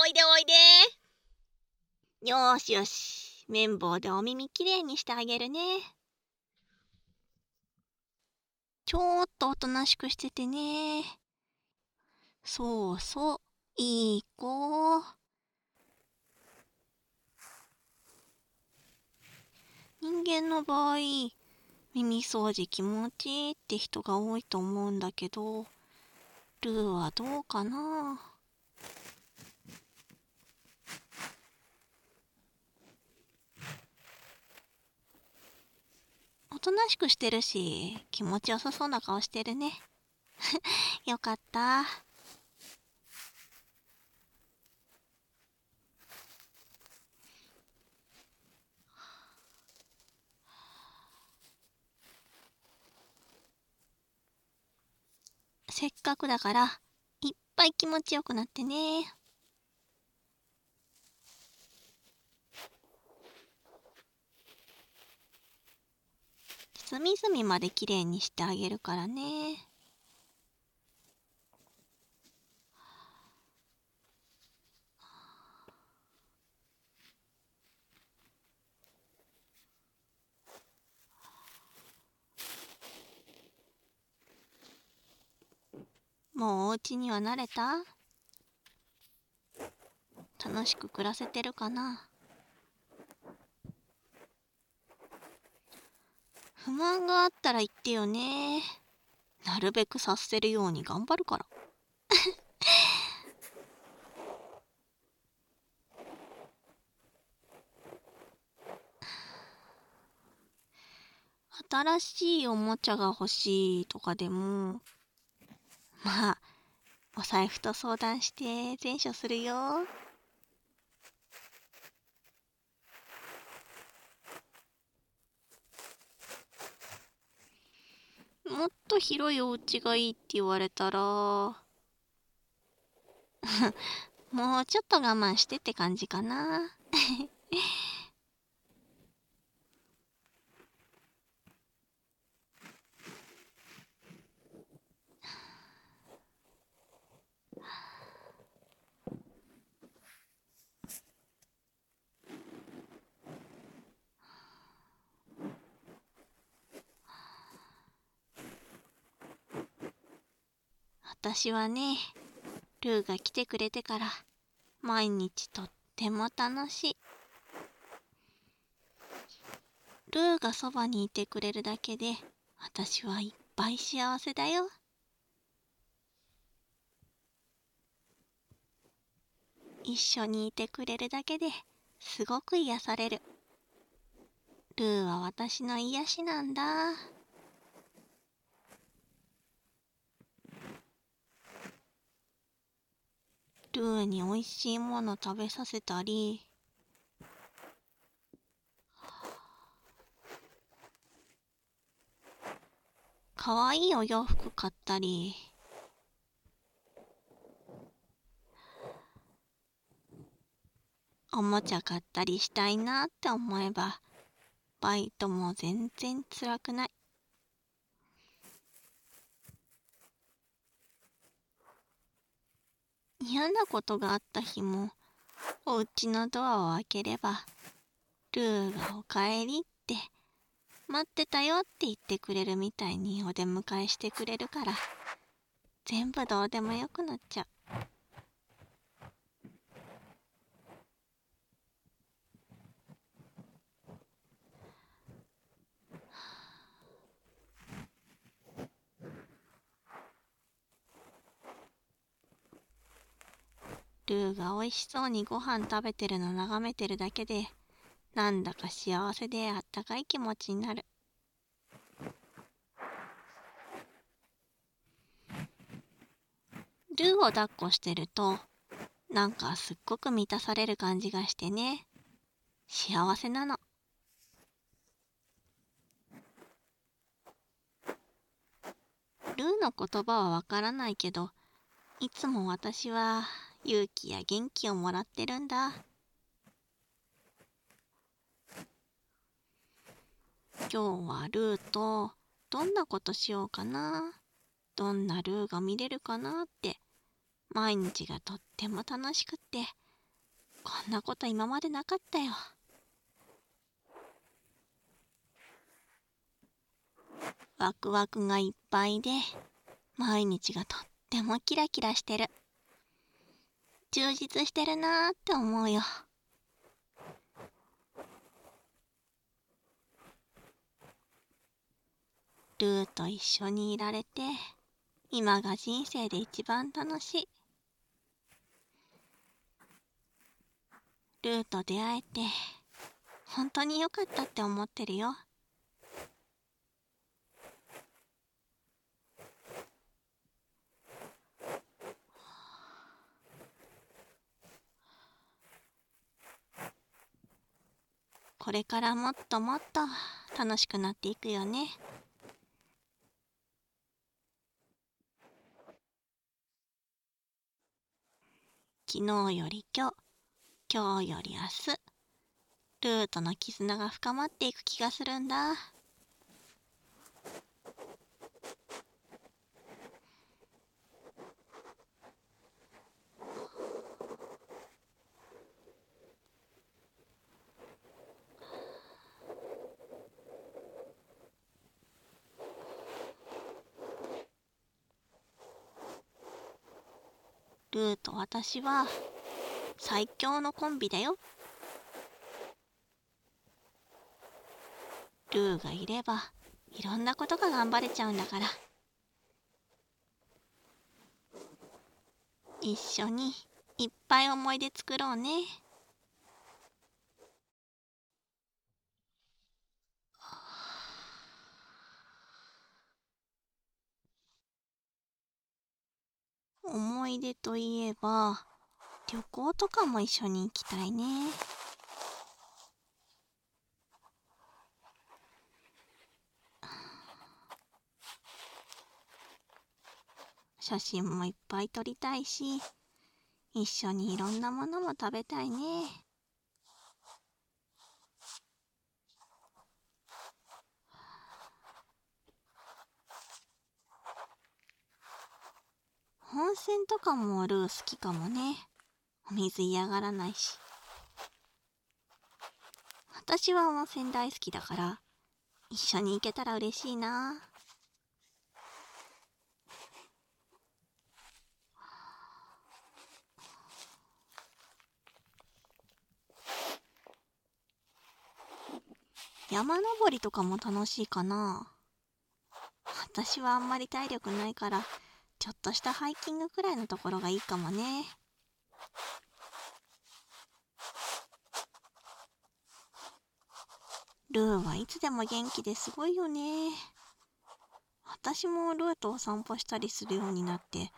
おいでおいで。よしよし。綿棒でお耳きれいにしてあげるね。ちょっとおとなしくしててね。そうそう。いい子。人間の場合耳掃除気持ちいいって人が多いと思うんだけどルーはどうかな？おとなしくしてるし気持ちよさそうな顔してるね。よかった。せっかくだからいっぱい気持ちよくなってね。隅々まできれいにしてあげるからね。もうお家には慣れた？楽しく暮らせてるかな？不満があったら言ってよね。なるべく察せるように頑張るから。新しいおもちゃが欲しいとかでもまあお財布と相談して善処するよ。もっと広いお家がいいって言われたら もうちょっと我慢してって感じかな。私はねルーが来てくれてから毎日とっても楽しい。ルーがそばにいてくれるだけで私はいっぱい幸せだよ。一緒にいてくれるだけですごく癒される。ルーは私の癒しなんだ。ルーにおいしいもの食べさせたり。かわいいお洋服買ったり。おもちゃ買ったりしたいなって思えばバイトも全然辛くない。嫌なことがあった日もお家のドアを開ければルーが「おかえり」って待ってたよって言ってくれるみたいにお出迎えしてくれるから全部どうでもよくなっちゃう。ルーが美味しそうにご飯食べてるの眺めてるだけでなんだか幸せであったかい気持ちになる。ルーを抱っこしてるとなんかすっごく満たされる感じがしてね。幸せなの。ルーの言葉はわからないけどいつも私は勇気や元気をもらってるんだ。今日はルーとどんなことしようかな。どんなルーが見れるかなって。毎日がとっても楽しくって。こんなこと今までなかったよ。ワクワクがいっぱいで毎日がとってもキラキラしてる。充実してるなーって思うよ。ルーと一緒にいられて今が人生で一番楽しい。ルーと出会えて本当に良かったって思ってるよ。これからもっともっと楽しくなっていくよね。昨日より今日、今日より明日、ルートの絆が深まっていく気がするんだ。ルーと私は最強のコンビだよ。ルーがいればいろんなことが頑張れちゃうんだから。一緒にいっぱい思い出作ろうね。思い出といえば旅行とかも一緒に行きたいね。写真もいっぱい撮りたいし一緒にいろんなものも食べたいね。温泉とかもルー好きかもね。お水嫌がらないし。私は温泉大好きだから一緒に行けたら嬉しいな。山登りとかも楽しいかな。私はあんまり体力ないからちょっとしたハイキングくらいのところがいいかもね。ルーはいつでも元気ですごいよね。私もルーとお散歩したりするようになって、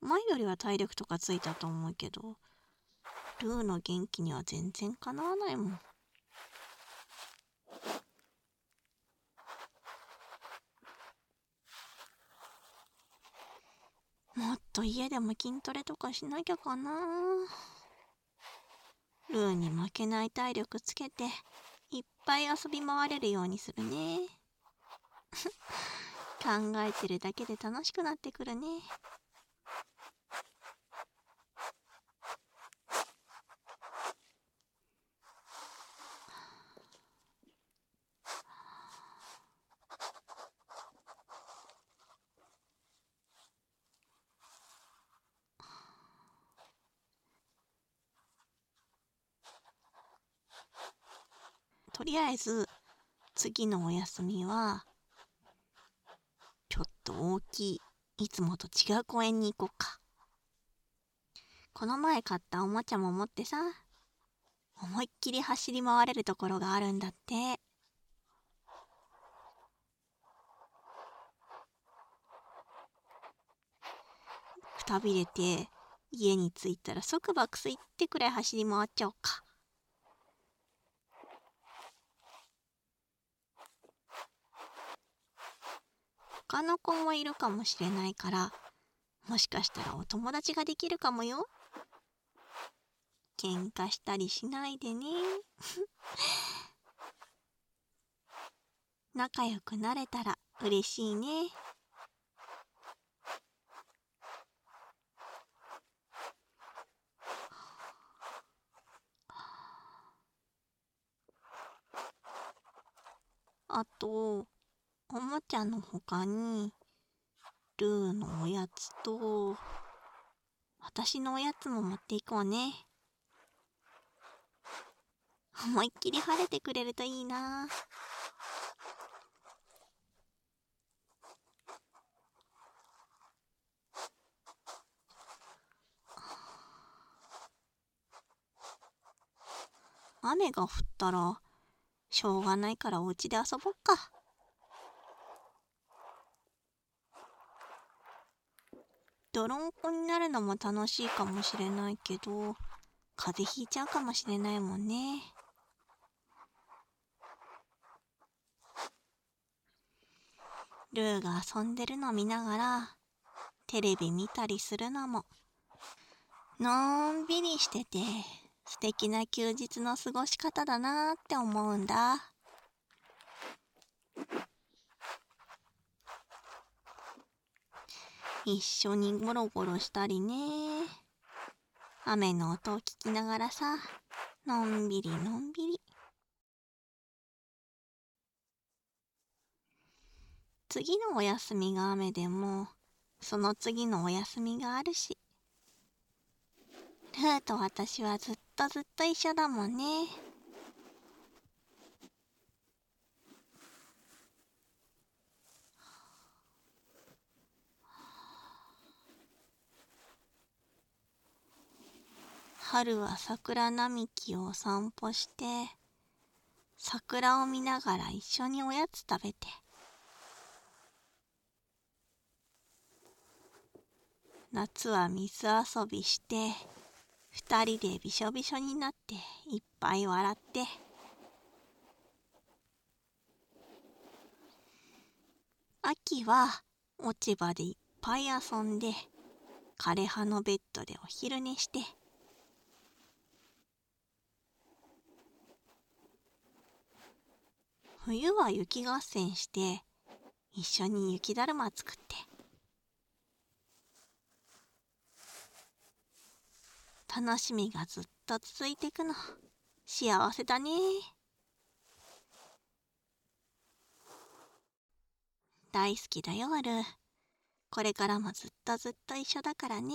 前よりは体力とかついたと思うけど、ルーの元気には全然かなわないもん。もっと家でも筋トレとかしなきゃかな。ルーに負けない体力つけていっぱい遊び回れるようにするね。考えてるだけで楽しくなってくるね。とりあえず次のお休みはちょっと大きいいつもと違う公園に行こうか。この前買ったおもちゃも持ってさ思いっきり走り回れるところがあるんだって。くたびれて家に着いたら即爆睡ってくらい走り回っちゃおうか。他の子もいるかもしれないからもしかしたらお友達ができるかもよ。喧嘩したりしないでね。仲良くなれたら嬉しいね。あとおもちゃのほかにルーのおやつと私のおやつも持っていこうね思いっきり晴れてくれるといいな雨が降ったらしょうがないからお家で遊ぼっか。泥んこになるのも楽しいかもしれないけど風邪ひいちゃうかもしれないもんね。ルーが遊んでるの見ながらテレビ見たりするのものんびりしてて素敵な休日の過ごし方だなって思うんだ。一緒にゴロゴロしたりね。雨の音を聞きながらさ、のんびりのんびり。次のお休みが雨でも、その次のお休みがあるし。ルーと私はずっとずっと一緒だもんね。春は桜並木を散歩して桜を見ながら一緒におやつ食べて。夏は水遊びして二人でびしょびしょになっていっぱい笑って。秋は落ち葉でいっぱい遊んで枯葉のベッドでお昼寝して。冬は雪合戦して一緒に雪だるま作って。楽しみがずっと続いていくの。幸せだね。大好きだよル。ーこれからもずっとずっと一緒だからね。